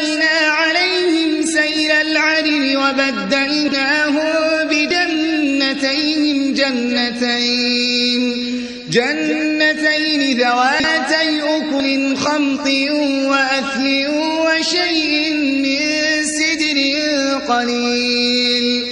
أرسلنا عليهم سيل العرم وبدلناهم بجنتين جنتين. جنتين ذواتي أكل خمط وأثل وشيء من سدر قليل.